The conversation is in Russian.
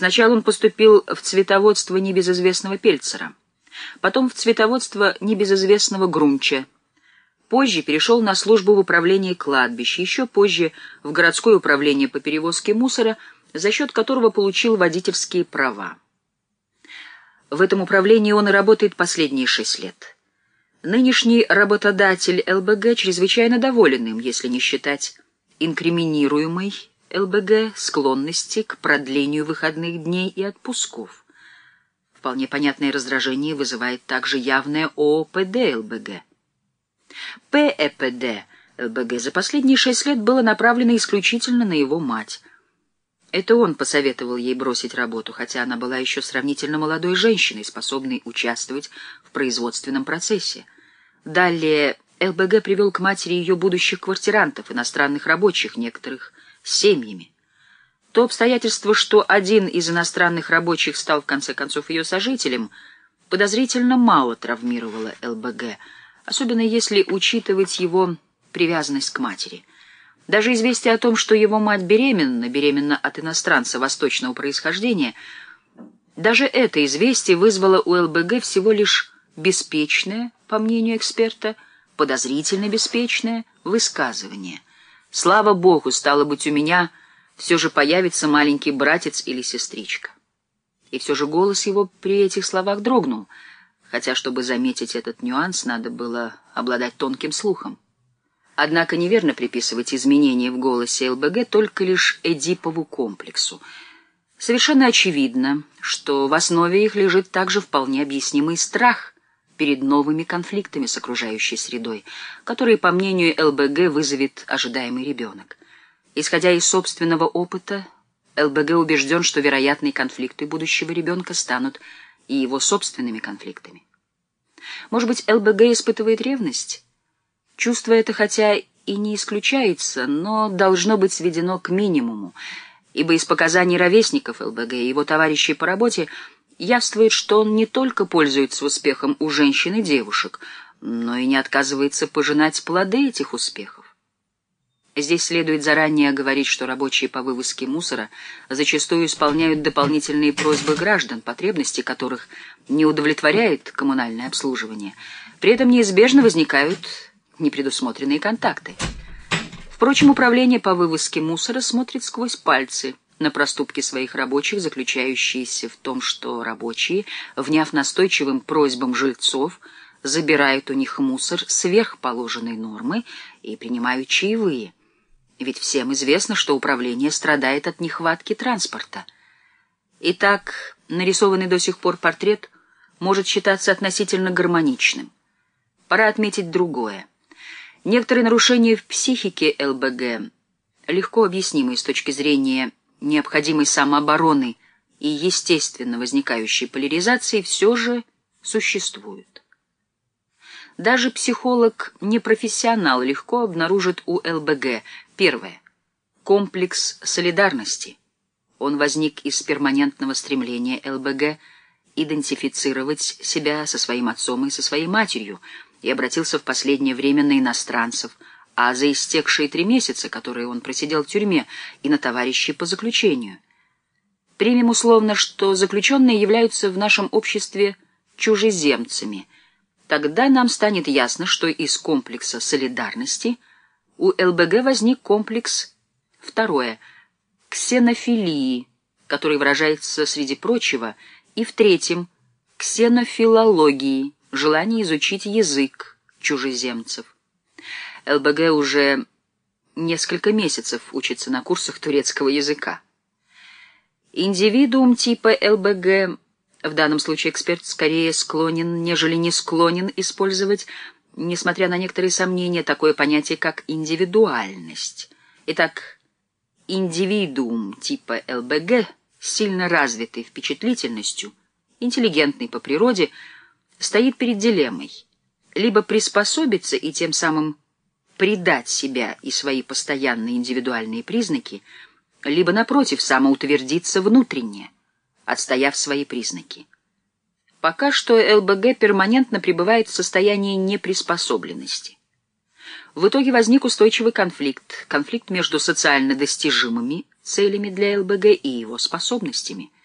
Сначала он поступил в цветоводство небезызвестного Пельцера, потом в цветоводство небезызвестного Грунча, Позже перешел на службу в управлении кладбищ, еще позже в городское управление по перевозке мусора, за счет которого получил водительские права. В этом управлении он и работает последние шесть лет. Нынешний работодатель ЛБГ чрезвычайно доволен им, если не считать инкриминируемой ЛБГ склонности к продлению выходных дней и отпусков. Вполне понятное раздражение вызывает также явное ООПД ЛБГ. ПЭПД ЛБГ за последние шесть лет было направлено исключительно на его мать. Это он посоветовал ей бросить работу, хотя она была еще сравнительно молодой женщиной, способной участвовать в производственном процессе. Далее ЛБГ привел к матери ее будущих квартирантов, иностранных рабочих, некоторых с семьями. То обстоятельство, что один из иностранных рабочих стал в конце концов ее сожителем, подозрительно мало травмировало ЛБГ, особенно если учитывать его привязанность к матери. Даже известие о том, что его мать беременна, беременна от иностранца восточного происхождения, даже это известие вызвало у ЛБГ всего лишь беспечное, по мнению эксперта, подозрительно беспечное высказывание. Слава Богу, стало быть, у меня все же появится маленький братец или сестричка. И все же голос его при этих словах дрогнул, хотя, чтобы заметить этот нюанс, надо было обладать тонким слухом. Однако неверно приписывать изменения в голосе ЛБГ только лишь Эдипову комплексу. Совершенно очевидно, что в основе их лежит также вполне объяснимый страх перед новыми конфликтами с окружающей средой, которые, по мнению ЛБГ, вызовет ожидаемый ребенок. Исходя из собственного опыта, ЛБГ убежден, что вероятные конфликты будущего ребенка станут и его собственными конфликтами. Может быть, ЛБГ испытывает ревность? Чувство это хотя и не исключается, но должно быть сведено к минимуму, ибо из показаний ровесников ЛБГ и его товарищей по работе явствует, что он не только пользуется успехом у женщин и девушек, но и не отказывается пожинать плоды этих успехов. Здесь следует заранее говорить, что рабочие по вывозке мусора зачастую исполняют дополнительные просьбы граждан, потребности которых не удовлетворяет коммунальное обслуживание. При этом неизбежно возникают непредусмотренные контакты. Впрочем, управление по вывозке мусора смотрит сквозь пальцы на проступки своих рабочих, заключающиеся в том, что рабочие, вняв настойчивым просьбам жильцов, забирают у них мусор сверх положенной нормы и принимают чаевые. Ведь всем известно, что управление страдает от нехватки транспорта. Итак, нарисованный до сих пор портрет может считаться относительно гармоничным. Пора отметить другое. Некоторые нарушения в психике ЛБГ, легко объяснимые с точки зрения необходимой самообороны и естественно возникающей поляризации, все же существуют. Даже психолог-непрофессионал легко обнаружит у ЛБГ первое – комплекс солидарности. Он возник из перманентного стремления ЛБГ идентифицировать себя со своим отцом и со своей матерью – и обратился в последнее время на иностранцев, а за истекшие три месяца, которые он просидел в тюрьме, и на товарищей по заключению. Примем условно, что заключенные являются в нашем обществе чужеземцами. Тогда нам станет ясно, что из комплекса солидарности у ЛБГ возник комплекс второе – ксенофилии, который выражается, среди прочего, и в третьем – ксенофилологии – желание изучить язык чужеземцев. ЛБГ уже несколько месяцев учится на курсах турецкого языка. Индивидуум типа ЛБГ, в данном случае эксперт скорее склонен, нежели не склонен использовать, несмотря на некоторые сомнения, такое понятие, как индивидуальность. Итак, индивидуум типа ЛБГ, сильно развитый впечатлительностью, интеллигентный по природе, стоит перед дилеммой либо приспособиться и тем самым предать себя и свои постоянные индивидуальные признаки, либо, напротив, самоутвердиться внутренне, отстояв свои признаки. Пока что ЛБГ перманентно пребывает в состоянии неприспособленности. В итоге возник устойчивый конфликт, конфликт между социально достижимыми целями для ЛБГ и его способностями –